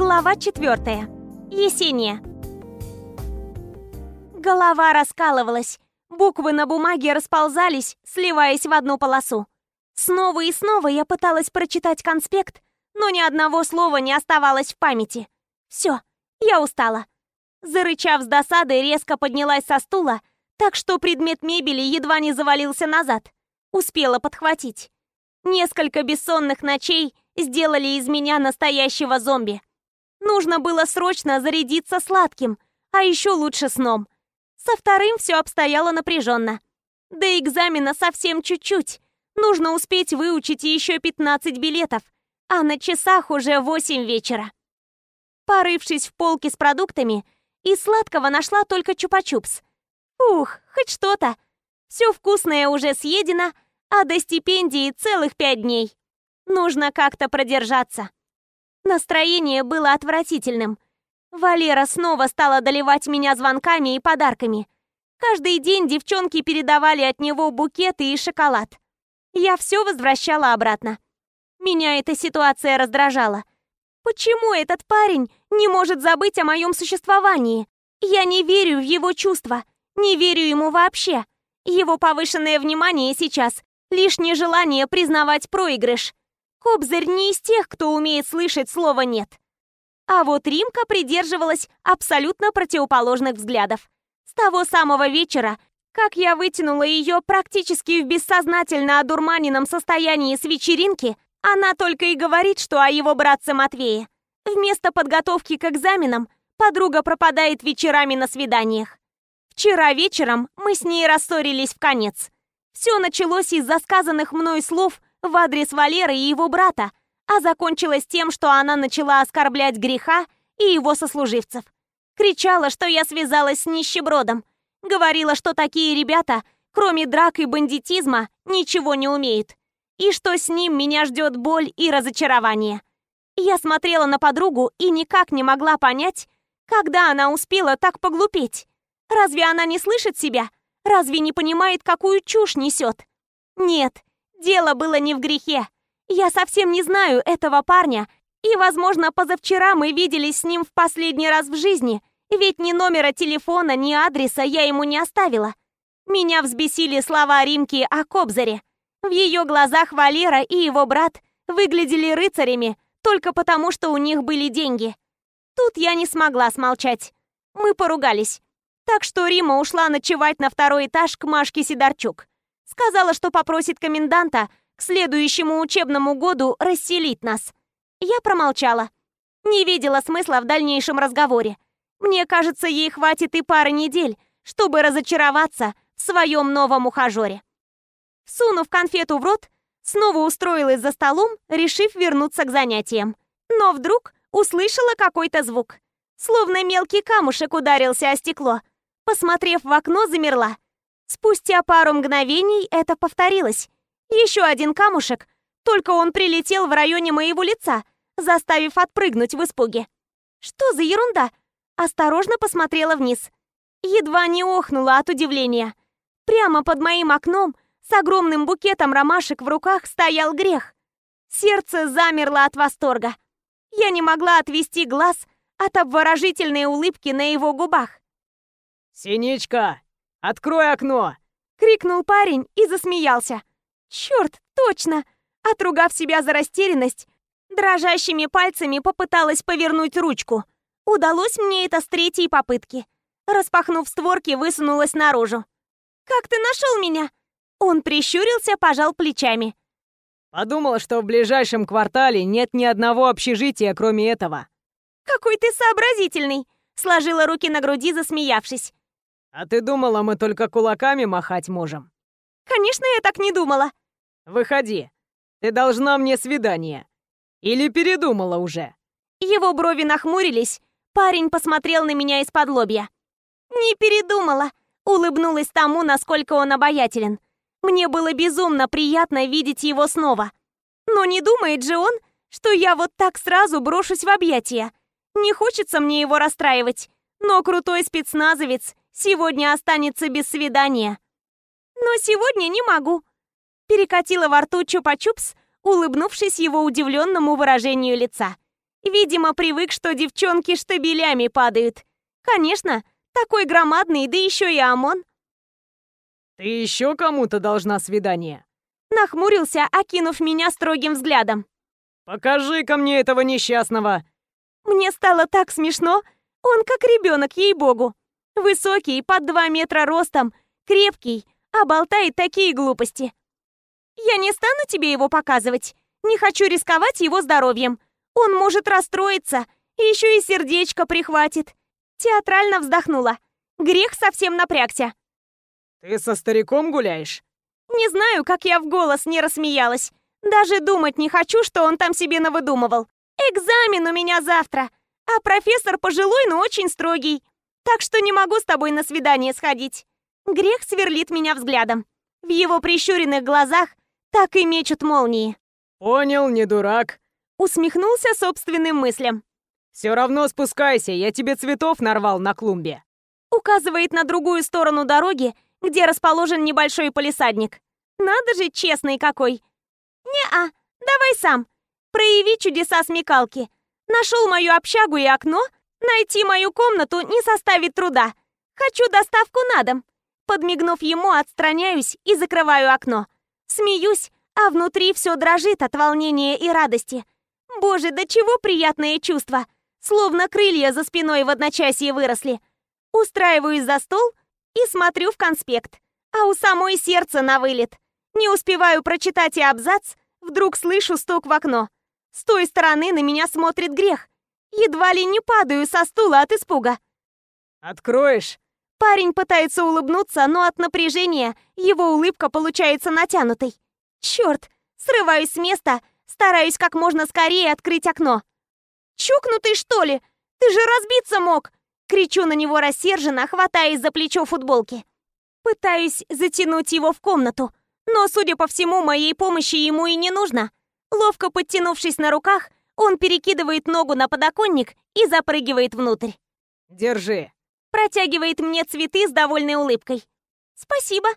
Глава четвертая. Есения. Голова раскалывалась. Буквы на бумаге расползались, сливаясь в одну полосу. Снова и снова я пыталась прочитать конспект, но ни одного слова не оставалось в памяти. Все, я устала. Зарычав с досады, резко поднялась со стула, так что предмет мебели едва не завалился назад. Успела подхватить. Несколько бессонных ночей сделали из меня настоящего зомби. Нужно было срочно зарядиться сладким, а еще лучше сном. Со вторым все обстояло напряженно. До экзамена совсем чуть-чуть. Нужно успеть выучить еще 15 билетов, а на часах уже 8 вечера. Порывшись в полке с продуктами, из сладкого нашла только чупа-чупс. Ух, хоть что-то. Все вкусное уже съедено, а до стипендии целых пять дней. Нужно как-то продержаться. Настроение было отвратительным. Валера снова стала доливать меня звонками и подарками. Каждый день девчонки передавали от него букеты и шоколад. Я все возвращала обратно. Меня эта ситуация раздражала. Почему этот парень не может забыть о моем существовании? Я не верю в его чувства, не верю ему вообще. Его повышенное внимание сейчас — лишь нежелание признавать проигрыш. Кобзарь не из тех, кто умеет слышать слово «нет». А вот Римка придерживалась абсолютно противоположных взглядов. С того самого вечера, как я вытянула ее практически в бессознательно одурманенном состоянии с вечеринки, она только и говорит, что о его братце Матвее. Вместо подготовки к экзаменам подруга пропадает вечерами на свиданиях. Вчера вечером мы с ней рассорились в конец. Все началось из-за сказанных мной слов в адрес Валеры и его брата, а закончилось тем, что она начала оскорблять греха и его сослуживцев. Кричала, что я связалась с нищебродом. Говорила, что такие ребята, кроме драк и бандитизма, ничего не умеют. И что с ним меня ждет боль и разочарование. Я смотрела на подругу и никак не могла понять, когда она успела так поглупеть. Разве она не слышит себя? Разве не понимает, какую чушь несет? Нет, Дело было не в грехе. Я совсем не знаю этого парня, и, возможно, позавчера мы виделись с ним в последний раз в жизни, ведь ни номера телефона, ни адреса я ему не оставила. Меня взбесили слова Римки о Кобзаре. В ее глазах Валера и его брат выглядели рыцарями только потому, что у них были деньги. Тут я не смогла смолчать. Мы поругались. Так что Рима ушла ночевать на второй этаж к Машке Сидорчук. Сказала, что попросит коменданта к следующему учебному году расселить нас. Я промолчала. Не видела смысла в дальнейшем разговоре. Мне кажется, ей хватит и пары недель, чтобы разочароваться в своем новом ухажере. Сунув конфету в рот, снова устроилась за столом, решив вернуться к занятиям. Но вдруг услышала какой-то звук. Словно мелкий камушек ударился о стекло. Посмотрев в окно, замерла. Спустя пару мгновений это повторилось. Еще один камушек, только он прилетел в районе моего лица, заставив отпрыгнуть в испуге. Что за ерунда? Осторожно посмотрела вниз. Едва не охнула от удивления. Прямо под моим окном с огромным букетом ромашек в руках стоял грех. Сердце замерло от восторга. Я не могла отвести глаз от обворожительной улыбки на его губах. «Синичка, Открой окно!» — крикнул парень и засмеялся. «Черт, точно!» Отругав себя за растерянность, дрожащими пальцами попыталась повернуть ручку. Удалось мне это с третьей попытки. Распахнув створки, высунулась наружу. «Как ты нашел меня?» Он прищурился, пожал плечами. «Подумал, что в ближайшем квартале нет ни одного общежития, кроме этого». «Какой ты сообразительный!» Сложила руки на груди, засмеявшись. «А ты думала, мы только кулаками махать можем?» «Конечно, я так не думала!» «Выходи, ты должна мне свидание. Или передумала уже?» Его брови нахмурились, парень посмотрел на меня из-под лобья. «Не передумала!» Улыбнулась тому, насколько он обаятелен. Мне было безумно приятно видеть его снова. Но не думает же он, что я вот так сразу брошусь в объятия. Не хочется мне его расстраивать, но крутой спецназовец Сегодня останется без свидания. Но сегодня не могу. Перекатила во рту чупа-чупс, улыбнувшись его удивленному выражению лица. Видимо, привык, что девчонки штабелями падают. Конечно, такой громадный, да еще и ОМОН. «Ты еще кому-то должна свидание?» Нахмурился, окинув меня строгим взглядом. «Покажи-ка мне этого несчастного!» Мне стало так смешно. Он как ребенок, ей-богу. Высокий, под два метра ростом, крепкий, а болтает такие глупости. Я не стану тебе его показывать. Не хочу рисковать его здоровьем. Он может расстроиться, еще и сердечко прихватит. Театрально вздохнула. Грех совсем напрягся. «Ты со стариком гуляешь?» Не знаю, как я в голос не рассмеялась. Даже думать не хочу, что он там себе навыдумывал. Экзамен у меня завтра, а профессор пожилой, но очень строгий. Так что не могу с тобой на свидание сходить. Грех сверлит меня взглядом. В его прищуренных глазах так и мечут молнии. «Понял, не дурак», — усмехнулся собственным мыслям. «Все равно спускайся, я тебе цветов нарвал на клумбе». Указывает на другую сторону дороги, где расположен небольшой полисадник. Надо же, честный какой. «Не-а, давай сам. Прояви чудеса смекалки. Нашел мою общагу и окно, найти мою комнату не составит труда. Хочу доставку на дом». Подмигнув ему, отстраняюсь и закрываю окно. Смеюсь, а внутри все дрожит от волнения и радости. Боже, до чего приятное чувство! Словно крылья за спиной в одночасье выросли. Устраиваюсь за стол и смотрю в конспект. А у самой сердце на вылет. Не успеваю прочитать и абзац, вдруг слышу стук в окно. С той стороны на меня смотрит грех. Едва ли не падаю со стула от испуга. «Откроешь?» Парень пытается улыбнуться, но от напряжения его улыбка получается натянутой. Черт! Срываюсь с места, стараюсь как можно скорее открыть окно. «Чукнутый, что ли? Ты же разбиться мог!» Кричу на него рассерженно, хватаясь за плечо футболки. Пытаюсь затянуть его в комнату, но, судя по всему, моей помощи ему и не нужно. Ловко подтянувшись на руках, он перекидывает ногу на подоконник и запрыгивает внутрь. «Держи», Протягивает мне цветы с довольной улыбкой. «Спасибо».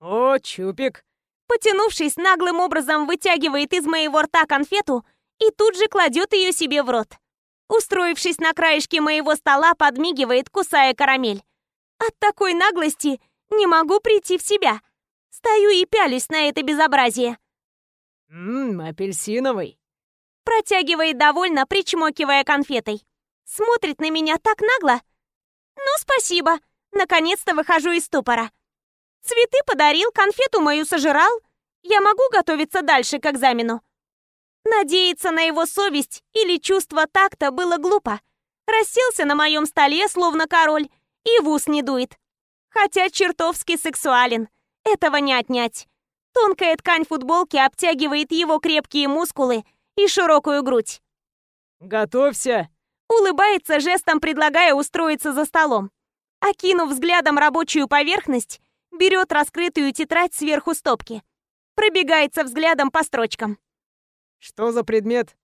«О, чупик». Потянувшись, наглым образом вытягивает из моего рта конфету и тут же кладет ее себе в рот. Устроившись на краешке моего стола, подмигивает, кусая карамель. От такой наглости не могу прийти в себя. Стою и пялюсь на это безобразие. «Ммм, апельсиновый». Протягивает довольно, причмокивая конфетой. Смотрит на меня так нагло, «Ну, спасибо. Наконец-то выхожу из ступора. Цветы подарил, конфету мою сожрал. Я могу готовиться дальше к экзамену?» Надеяться на его совесть или чувство такта было глупо. Расселся на моем столе, словно король, и в ус не дует. Хотя чертовски сексуален. Этого не отнять. Тонкая ткань футболки обтягивает его крепкие мускулы и широкую грудь. «Готовься!» Улыбается жестом, предлагая устроиться за столом. Окинув взглядом рабочую поверхность, берет раскрытую тетрадь сверху стопки. Пробегается взглядом по строчкам. «Что за предмет?»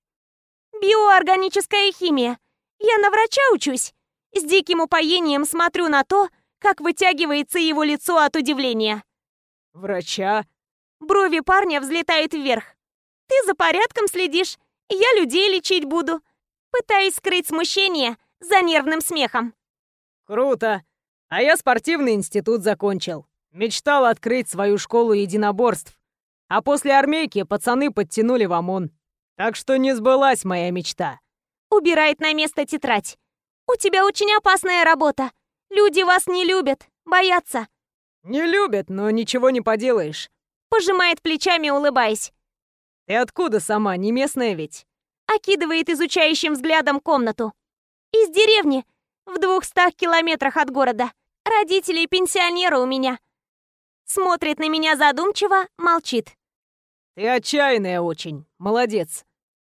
«Биоорганическая химия. Я на врача учусь. С диким упоением смотрю на то, как вытягивается его лицо от удивления». «Врача?» Брови парня взлетают вверх. «Ты за порядком следишь, я людей лечить буду пытаясь скрыть смущение за нервным смехом. «Круто! А я спортивный институт закончил. Мечтал открыть свою школу единоборств. А после армейки пацаны подтянули в ОМОН. Так что не сбылась моя мечта». Убирает на место тетрадь. «У тебя очень опасная работа. Люди вас не любят, боятся». «Не любят, но ничего не поделаешь». Пожимает плечами, улыбаясь. «Ты откуда сама, не местная ведь?» окидывает изучающим взглядом комнату. «Из деревни, в двухстах километрах от города. Родители пенсионеры у меня». Смотрит на меня задумчиво, молчит. «Ты отчаянная очень, молодец.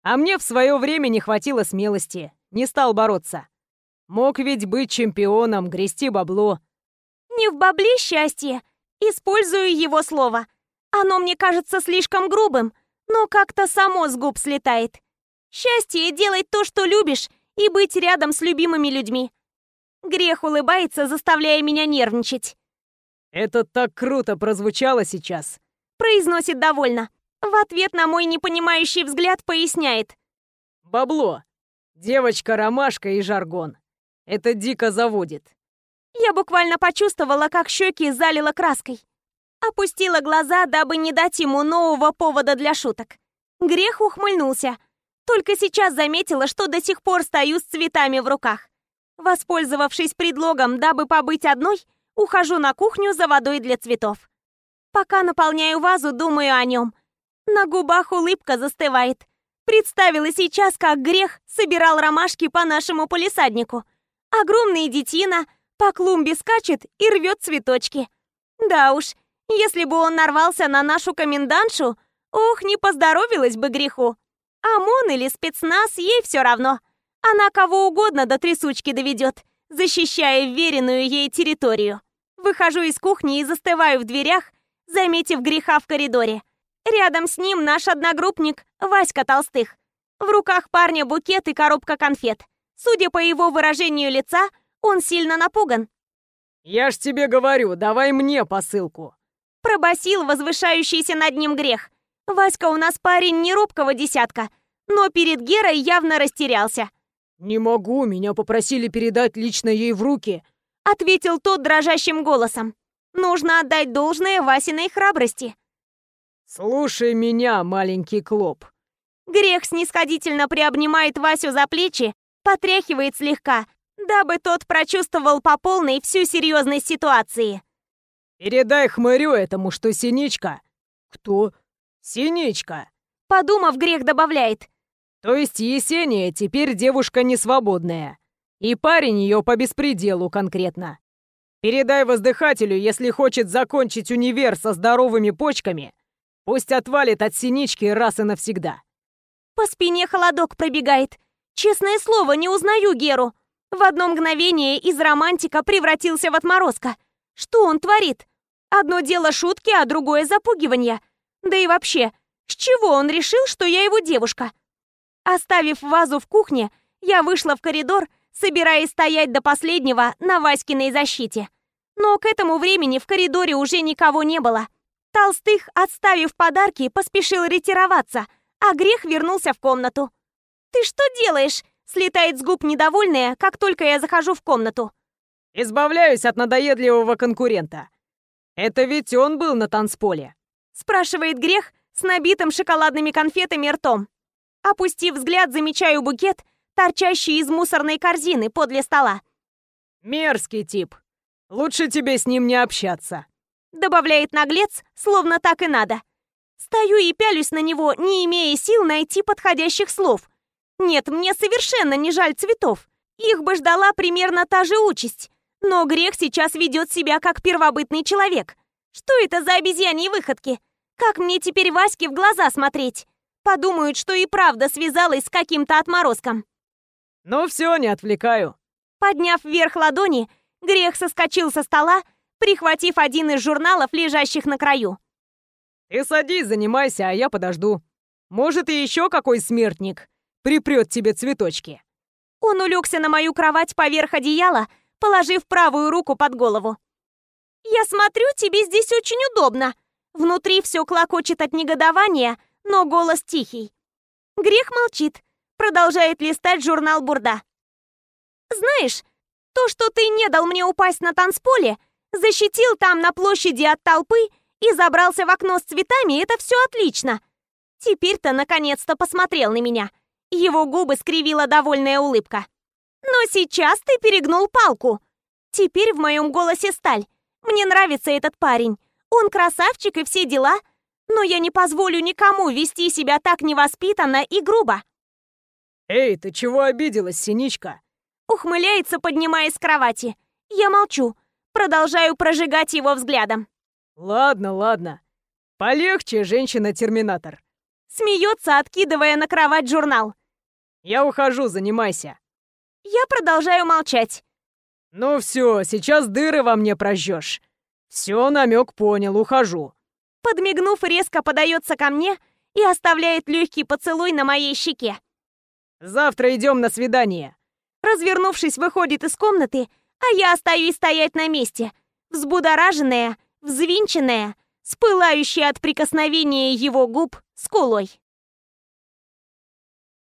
А мне в свое время не хватило смелости, не стал бороться. Мог ведь быть чемпионом, грести бабло». «Не в бабле счастье. Использую его слово. Оно мне кажется слишком грубым, но как-то само с губ слетает. Счастье — делать то, что любишь, и быть рядом с любимыми людьми. Грех улыбается, заставляя меня нервничать. «Это так круто прозвучало сейчас», — произносит довольно. В ответ на мой непонимающий взгляд поясняет. «Бабло. Девочка-ромашка и жаргон. Это дико заводит. Я буквально почувствовала, как щеки залила краской. Опустила глаза, дабы не дать ему нового повода для шуток. Грех ухмыльнулся. Только сейчас заметила, что до сих пор стою с цветами в руках. Воспользовавшись предлогом, дабы побыть одной, ухожу на кухню за водой для цветов. Пока наполняю вазу, думаю о нем. На губах улыбка застывает. Представила сейчас, как грех собирал ромашки по нашему полисаднику. Огромный детина по клумбе скачет и рвет цветочки. Да уж, если бы он нарвался на нашу комендантшу, ох, не поздоровилась бы греху. ОМОН или спецназ, ей все равно. Она кого угодно до трясучки доведет, защищая веренную ей территорию. Выхожу из кухни и застываю в дверях, заметив греха в коридоре. Рядом с ним наш одногруппник Васька Толстых. В руках парня букет и коробка конфет. Судя по его выражению лица, он сильно напуган. «Я ж тебе говорю, давай мне посылку!» Пробасил возвышающийся над ним грех. Васька у нас парень не робкого десятка, но перед Герой явно растерялся. «Не могу, меня попросили передать лично ей в руки», ответил тот дрожащим голосом. Нужно отдать должное Васиной храбрости. «Слушай меня, маленький клоп». Грех снисходительно приобнимает Васю за плечи, потряхивает слегка, дабы тот прочувствовал по полной всю серьезность ситуации. «Передай хмырю этому, что Синичка...» «Кто?» «Синичка!» Подумав, грех добавляет. «То есть Есения теперь девушка несвободная. И парень ее по беспределу конкретно. Передай воздыхателю, если хочет закончить универ со здоровыми почками, пусть отвалит от Синички раз и навсегда». По спине холодок пробегает. Честное слово, не узнаю Геру. В одно мгновение из романтика превратился в отморозка. Что он творит? Одно дело шутки, а другое запугивание. Да и вообще, с чего он решил, что я его девушка? Оставив вазу в кухне, я вышла в коридор, собираясь стоять до последнего на Васькиной защите. Но к этому времени в коридоре уже никого не было. Толстых, отставив подарки, поспешил ретироваться, а Грех вернулся в комнату. «Ты что делаешь?» — слетает с губ недовольная, как только я захожу в комнату. «Избавляюсь от надоедливого конкурента. Это ведь он был на танцполе спрашивает Грех с набитым шоколадными конфетами ртом. Опустив взгляд, замечаю букет, торчащий из мусорной корзины подле стола. «Мерзкий тип. Лучше тебе с ним не общаться», добавляет наглец, словно так и надо. Стою и пялюсь на него, не имея сил найти подходящих слов. Нет, мне совершенно не жаль цветов. Их бы ждала примерно та же участь. Но грех сейчас ведет себя как первобытный человек. Что это за обезьяньи выходки? Как мне теперь Ваське в глаза смотреть? Подумают, что и правда связалась с каким-то отморозком. Ну все, не отвлекаю. Подняв вверх ладони, Грех соскочил со стола, прихватив один из журналов, лежащих на краю. Ты садись, занимайся, а я подожду. Может, и еще какой смертник припрет тебе цветочки. Он улегся на мою кровать поверх одеяла, положив правую руку под голову. «Я смотрю, тебе здесь очень удобно», Внутри все клокочет от негодования, но голос тихий. Грех молчит, продолжает листать журнал Бурда. «Знаешь, то, что ты не дал мне упасть на танцполе, защитил там на площади от толпы и забрался в окно с цветами, это все отлично. Теперь-то наконец-то посмотрел на меня. Его губы скривила довольная улыбка. Но сейчас ты перегнул палку. Теперь в моем голосе сталь. Мне нравится этот парень. Он красавчик и все дела, но я не позволю никому вести себя так невоспитанно и грубо. «Эй, ты чего обиделась, Синичка?» Ухмыляется, поднимаясь с кровати. Я молчу, продолжаю прожигать его взглядом. «Ладно, ладно. Полегче, женщина-терминатор». Смеется, откидывая на кровать журнал. «Я ухожу, занимайся». Я продолжаю молчать. «Ну все, сейчас дыры во мне прожжешь. «Все, намек понял, ухожу». Подмигнув, резко подается ко мне и оставляет легкий поцелуй на моей щеке. «Завтра идем на свидание». Развернувшись, выходит из комнаты, а я остаюсь стоять на месте, взбудораженная, взвинченная, с от прикосновения его губ скулой.